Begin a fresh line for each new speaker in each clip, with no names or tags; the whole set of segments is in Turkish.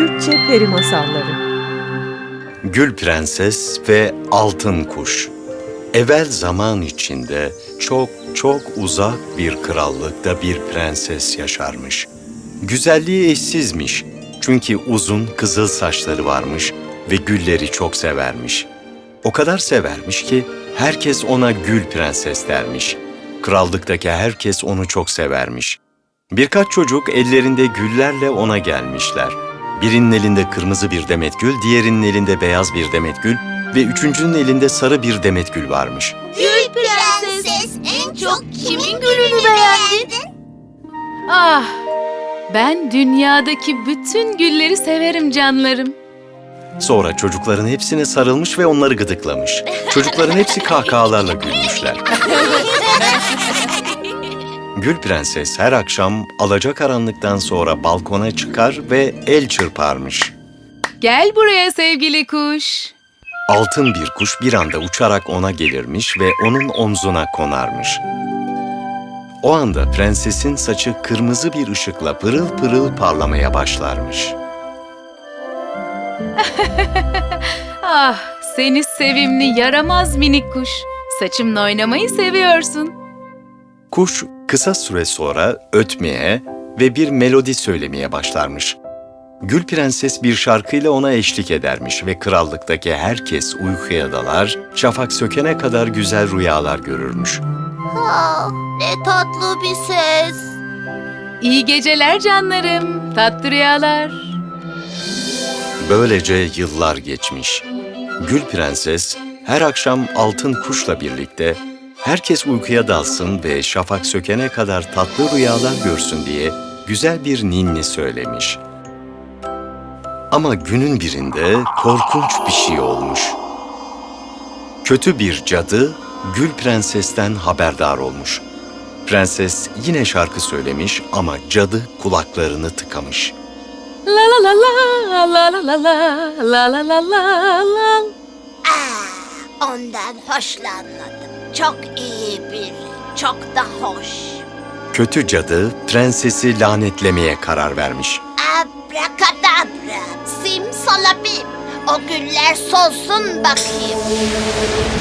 Türkçe Peri Masalları
Gül Prenses ve Altın Kuş. Evvel zaman içinde çok çok uzak bir krallıkta bir prenses yaşarmış. Güzelliği eşsizmiş. Çünkü uzun kızıl saçları varmış ve gülleri çok severmiş. O kadar severmiş ki herkes ona Gül Prenses dermiş. Krallıktaki herkes onu çok severmiş. Birkaç çocuk ellerinde güllerle ona gelmişler. Birinin elinde kırmızı bir demet gül, diğerinin elinde beyaz bir demet gül ve üçüncünün elinde sarı bir demet gül varmış.
Gül Prenses en çok kimin gülünü beğendin?
Ah, ben dünyadaki bütün gülleri severim canlarım.
Sonra çocukların hepsine sarılmış ve onları gıdıklamış. Çocukların hepsi kahkahalarla gülmüşler. Gül Prenses her akşam alacakaranlıktan sonra balkona çıkar ve el çırparmış.
Gel buraya sevgili kuş.
Altın bir kuş bir anda uçarak ona gelirmiş ve onun omzuna konarmış. O anda prensesin saçı kırmızı bir ışıkla pırıl pırıl parlamaya başlarmış.
Ah, seni sevimli yaramaz minik kuş. Saçımla oynamayı seviyorsun.
Kuş kısa süre sonra ötmeye ve bir melodi söylemeye başlarmış. Gül Prenses bir şarkıyla ona eşlik edermiş ve krallıktaki herkes uykuya dalar, şafak sökene kadar güzel rüyalar görürmüş.
Ah, ne tatlı bir ses.
İyi geceler canlarım, tatlı rüyalar.
Böylece yıllar geçmiş. Gül Prenses her akşam altın kuşla birlikte herkes uykuya dalsın ve şafak sökene kadar tatlı rüyalar görsün diye güzel bir ninni söylemiş. Ama günün birinde korkunç bir şey olmuş. Kötü bir cadı Gül Prenses'ten haberdar olmuş. Prenses yine şarkı söylemiş ama cadı kulaklarını tıkamış.
La la la la la la la la la la la la la.
Ah, ondan hoşlanmadım. Çok iyi biri, çok da hoş.
Kötü cadı prensesi lanetlemeye karar vermiş.
Abrakadabra, simsalabim. O güller solsun bakayım.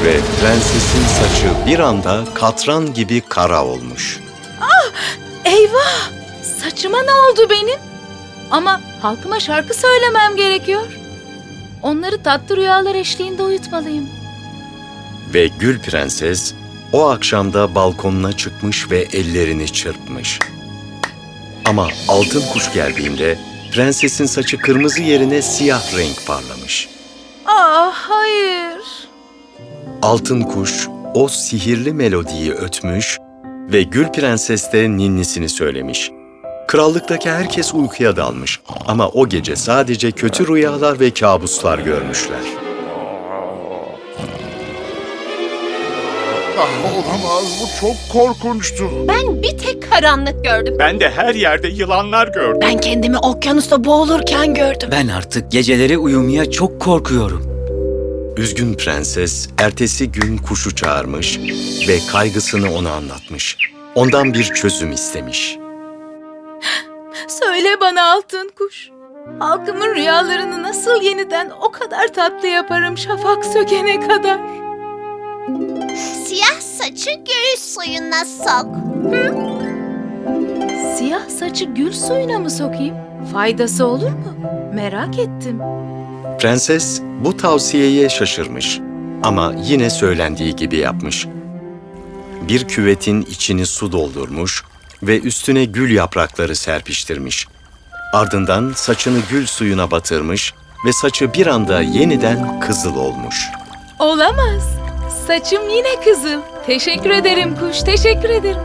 Ve prensesin saçı bir anda katran gibi kara olmuş.
Eyvah! Saçıma ne oldu benim? Ama halkıma şarkı söylemem gerekiyor. Onları tatlı rüyalar eşliğinde uyutmalıyım.
Ve Gül Prenses o akşamda balkonuna çıkmış ve ellerini çırpmış. Ama altın kuş geldiğinde prensesin saçı kırmızı yerine siyah renk parlamış.
Ah hayır.
Altın kuş o sihirli melodiyi ötmüş ve Gül Prenses de ninnisini söylemiş. Krallıktaki herkes uykuya dalmış ama o gece sadece kötü rüyalar ve kabuslar görmüşler.
Ah, olamaz bu çok korkunçtu.
Ben bir tek karanlık gördüm.
Ben de her yerde yılanlar gördüm.
Ben kendimi okyanusta boğulurken gördüm.
Ben artık geceleri uyumaya çok korkuyorum.
Üzgün prenses ertesi gün kuşu çağırmış ve kaygısını ona anlatmış. Ondan bir çözüm istemiş.
Söyle bana altın kuş. Halkımın rüyalarını nasıl yeniden o kadar tatlı yaparım şafak sökene kadar.
Siyah saçı gül suyuna sok.
Siyah saçı gül suyuna mı sokayım? Faydası olur mu? Merak ettim.
Prenses bu tavsiyeye şaşırmış ama yine söylendiği gibi yapmış. Bir küvetin içini su doldurmuş ve üstüne gül yaprakları serpiştirmiş. Ardından saçını gül suyuna batırmış ve saçı bir anda yeniden kızıl olmuş.
Olamaz. Saçım yine kızıl. Teşekkür ederim kuş, teşekkür ederim.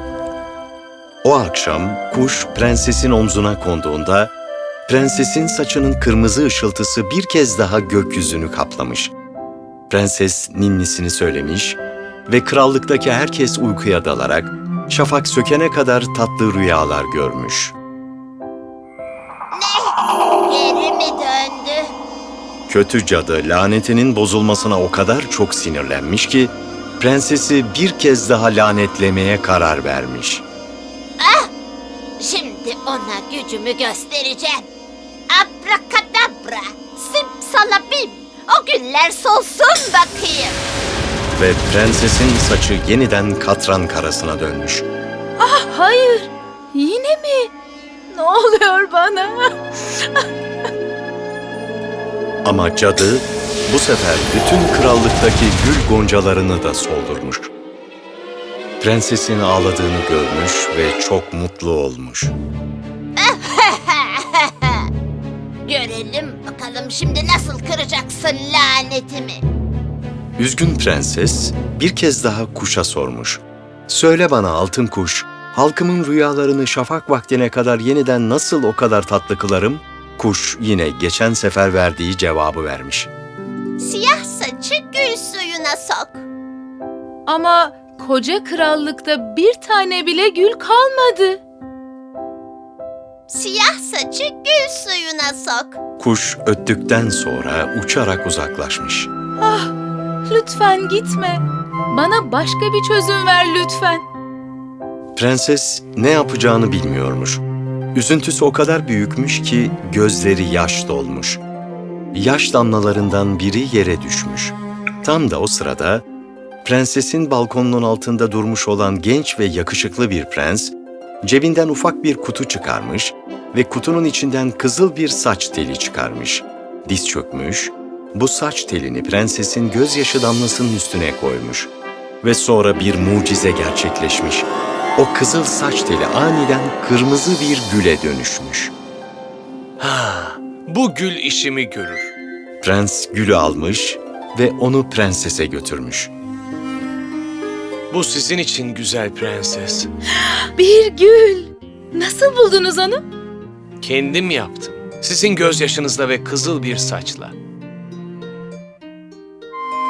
O akşam kuş prensesin omzuna konduğunda prensesin saçının kırmızı ışıltısı bir kez daha gökyüzünü kaplamış. Prenses ninnisini söylemiş ve krallıktaki herkes uykuya dalarak şafak sökene kadar tatlı rüyalar görmüş.
Geri mi döndü?
Kötü cadı lanetinin bozulmasına o kadar çok sinirlenmiş ki prensesi bir kez daha lanetlemeye karar vermiş.
Şimdi ona gücümü göstereceğim. Abrakadabra. Simsalabim. O günler solsun bakayım.
Ve prensesin saçı yeniden katran karasına dönmüş.
Hayır. Yine mi? Ne oluyor bana?
Ama cadı bu sefer bütün krallıktaki gül goncalarını da soldurmuş. Prensesin ağladığını görmüş ve çok mutlu olmuş.
Görelim bakalım şimdi nasıl kıracaksın lanetimi.
Üzgün prenses bir kez daha kuşa sormuş. Söyle bana altın kuş, halkımın rüyalarını şafak vaktine kadar yeniden nasıl o kadar tatlı kılarım? Kuş yine geçen sefer verdiği cevabı vermiş.
Siyah saçı gül suyuna sok.
Ama koca krallıkta bir tane bile gül kalmadı.
Siyah saçı gül suyuna sok.
Kuş öttükten sonra uçarak uzaklaşmış.
Ah, lütfen gitme. Bana başka bir çözüm ver lütfen.
Prenses ne yapacağını bilmiyormuş. Üzüntüsü o kadar büyükmüş ki gözleri yaş dolmuş. Yaş damlalarından biri yere düşmüş. Tam da o sırada prensesin balkonunun altında durmuş olan genç ve yakışıklı bir prens cebinden ufak bir kutu çıkarmış ve kutunun içinden kızıl bir saç teli çıkarmış. Diz çökmüş, bu saç telini prensesin gözyaşı damlasının üstüne koymuş ve sonra bir mucize gerçekleşmiş. O kızıl saç teli aniden kırmızı bir güle dönüşmüş.
Ha, bu gül işimi görür.
Prens gülü almış ve onu prensese götürmüş.
Bu sizin için güzel prenses.
Bir gül. Nasıl buldunuz onu?
Kendim yaptım. Sizin gözyaşınızla ve kızıl bir saçla.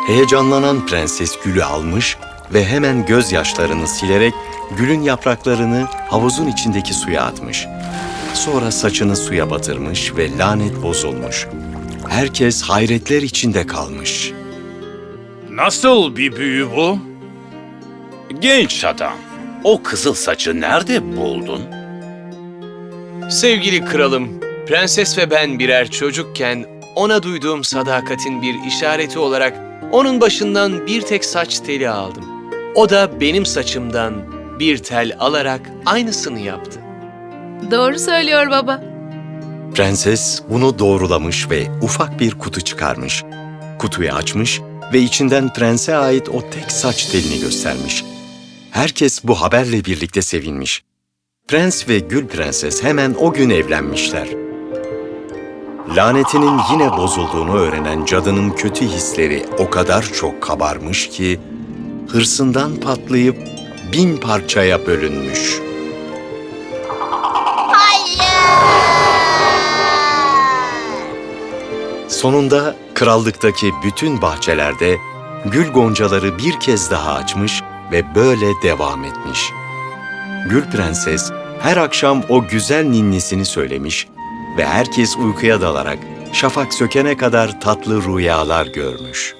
Heyecanlanan prenses gülü almış ve hemen gözyaşlarını silerek gülün yapraklarını havuzun içindeki suya atmış. Sonra saçını suya batırmış ve lanet bozulmuş. Herkes hayretler içinde kalmış.
Nasıl bir büyü bu?
Genç adam, o kızıl saçı nerede buldun?
Sevgili kralım, prenses ve ben birer çocukken ona duyduğum sadakatin bir işareti olarak onun başından bir tek saç teli aldım. O da benim saçımdan bir tel alarak aynısını yaptı.
Doğru söylüyor baba.
Prenses bunu doğrulamış ve ufak bir kutu çıkarmış. Kutuyu açmış ve içinden prense ait o tek saç telini göstermiş. Herkes bu haberle birlikte sevinmiş. Prens ve Gül Prenses hemen o gün evlenmişler. Lanetinin yine bozulduğunu öğrenen cadının kötü hisleri o kadar çok kabarmış ki hırsından patlayıp bin parçaya bölünmüş.
Hayır!
Sonunda krallıktaki bütün bahçelerde gül goncaları bir kez daha açmış ve böyle devam etmiş. Gül Prenses her akşam o güzel ninnisini söylemiş ve herkes uykuya dalarak şafak sökene kadar tatlı rüyalar görmüş.